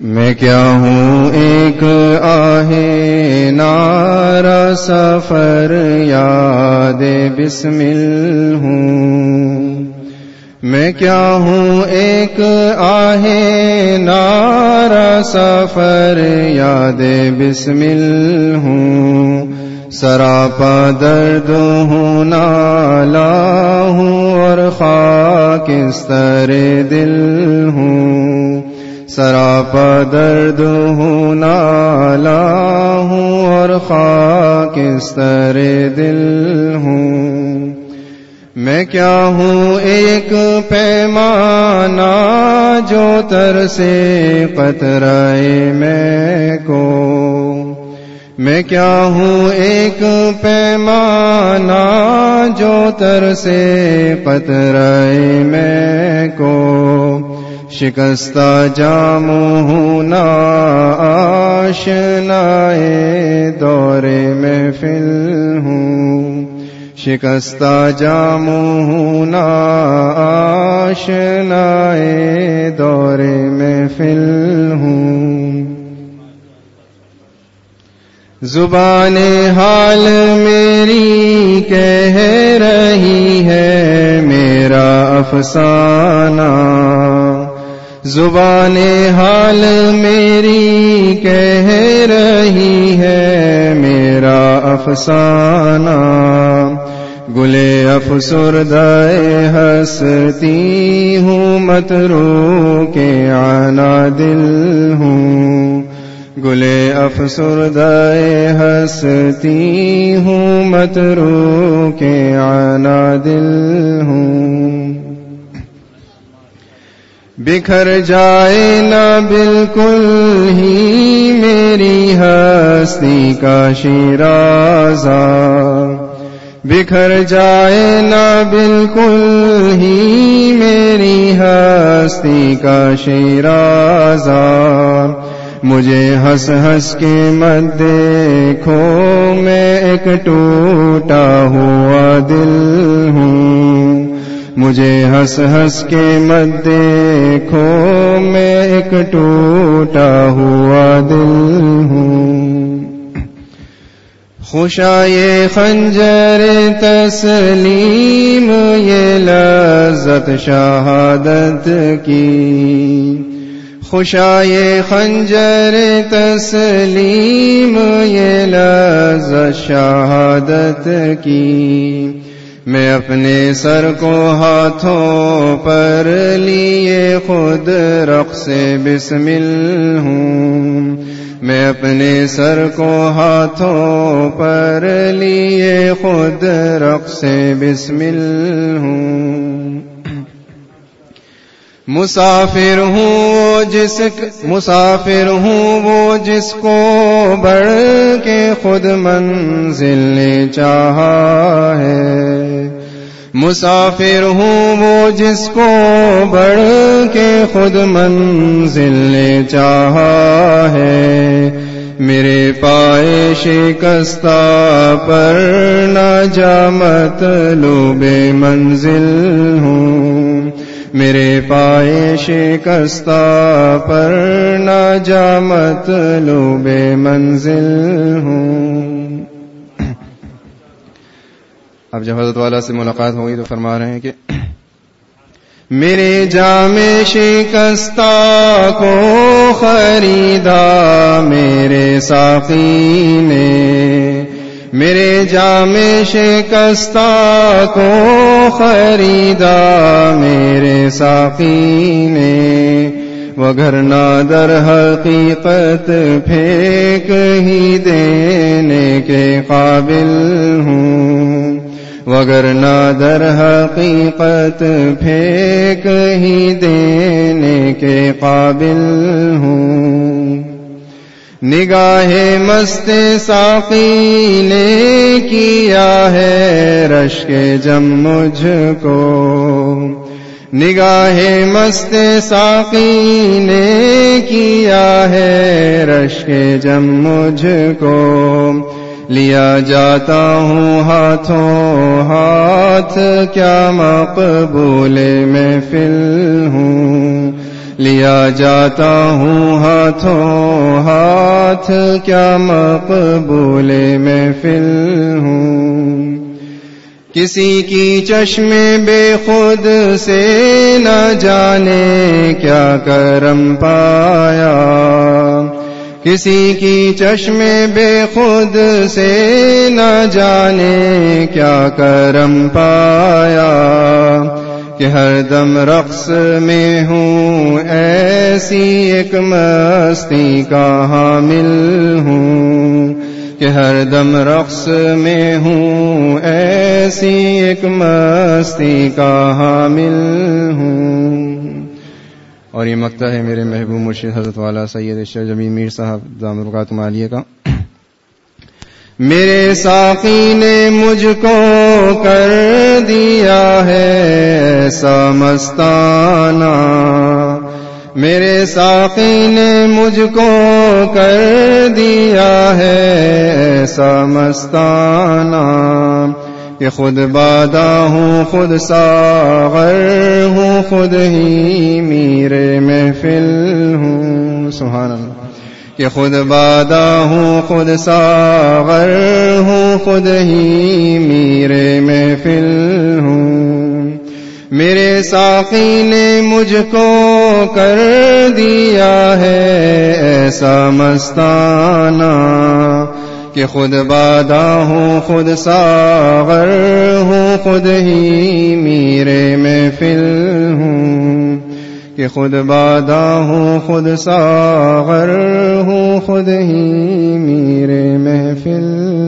میں کیا ہوں ایک آہ نارا سفر یاد بسمل ہوں۔ میں کیا ہوں ایک آہ نارا سفر یاد بسمل ہوں۔ سراپا درد ہوں، نالا ہوں اور خاک استر دل ہوں۔ سراپا درد ہوں نالا ہوں اور خاک استر دل ہوں میں کیا ہوں ایک پیمانہ جو تر سے قطرائے میں کو میں کیا ہوں ایک پیمانہ جو تر سے قطرائے میں کو شکستہ جام ہوں نا آشنائے دورے میں فل ہوں۔ شکستہ جام ہوں نا آشنائے دورے میں فل ہوں۔ زبان حال میری کہہ رہی ہے، میرا افسانہ زبان حال میری کہہ رہی ہے، میرا افسانہ۔ گلے افسردائے ہستی ہوں، مت رو کے آنا دل ہوں۔ گلے افسردائے ہستی ہوں، مت رو کے آنا دل ہوں۔ بکھر جائے نہ بالکل ہی میری ہستی کا شیرازا بکھر جائے نہ بالکل ہی میری ہستی کا شیرازا مجھے ہنس ہنس کے مت دیکھو، میں ایک ٹوٹا ہوں۔ مجھے ہنس ہنس کے مت دیکھو، میں ایک ٹوٹا ہوا دل ہوں۔ خوشا یہ خنجر تسلیم، یہ لذت شہادت کی۔ خوشا یہ خنجر تسلیم، یہ لذت شہادت کی۔ میں اپنے سر کو ہاتھوں پر لیے خود رقص بسمل ہوں۔ میں اپنے سر کو ہاتھوں پر لیے خود رقص بسمل ہوں۔ مسافر ہوں جس مسافر ہوں وہ جس کو بڑھ کے خود منزل نے چاہا ہے۔ مسافر ہوں وہ جس کو بڑھ کے خود منزل نے چاہا ہے۔ میرے پائے شکستہ پر نہ جامت لوبے منزل ہوں۔ میرے پائے شکستہ پر نہ جامت لوبے منزل ہوں۔ اب جب حضرت والا سے ملاقات ہوگی تو فرما رہے ہیں کہ میرے جام شکستہ کو خریدا میرے ساقی نے۔ میرے جام شکستہ کو خریدا میرے ساقی نے وگر نادر حقیقت پھینک ہی دینے کے قابل ہوں۔ وگر نادر حقیقت پھینک ہی دینے کے قابل ہوں۔ نگاہ مست ساقی نے کیا ہے رش کے جم مجھ کو نگاہ مست ساقی نے کیا ہے رش کے جم مجھ کو لیا جاتا ہوں ہاتھوں ہاتھ کیا مقبول میں فل ہوں لیا جاتا ہوں ہاتھوں ہاتھ، کیا مقبول محفل ہوں؟ کسی کی چشم بے خود سے نہ جانے کیا کرم پایا؟ کسی کی چشم بے خود سے نہ جانے کیا کرم پایا؟ کہ ہر دم رقص میں ہوں، ایسی ایک مستی کا حامل ہوں۔ کہ ہر دم رقص میں ہوں، ایسی ایک مستی کا حامل ہوں۔ اور یہ مکتا ہے میرے محبوب مرشد حضرت والا سید شر جمی میر صاحب، دام رکات مالیہ کا۔ میرے ساقی نے مجھ کو کر دیا ہے ایسا مستانہ میرے ساقی نے مجھ کو کر دیا ہے ایسا مستانہ کہ خود بادا ہوں، خود ساغر ہوں، خود ہی میرے محفل ہوں۔ سبحان اللہ۔ کہ خود بادا ہوں، خود ساغر ہوں، خود ہی میرے محفل ہوں۔ میرے ساقی نے مجھ کو کر دیا ہے ایسا مستانہ کہ خود بادا ہوں، خود ساغر ہوں، خود ہی میرے محفل ہوں۔ کہ خود بادہ ہوں خود ساغر ہوں خود ہی میرے محفل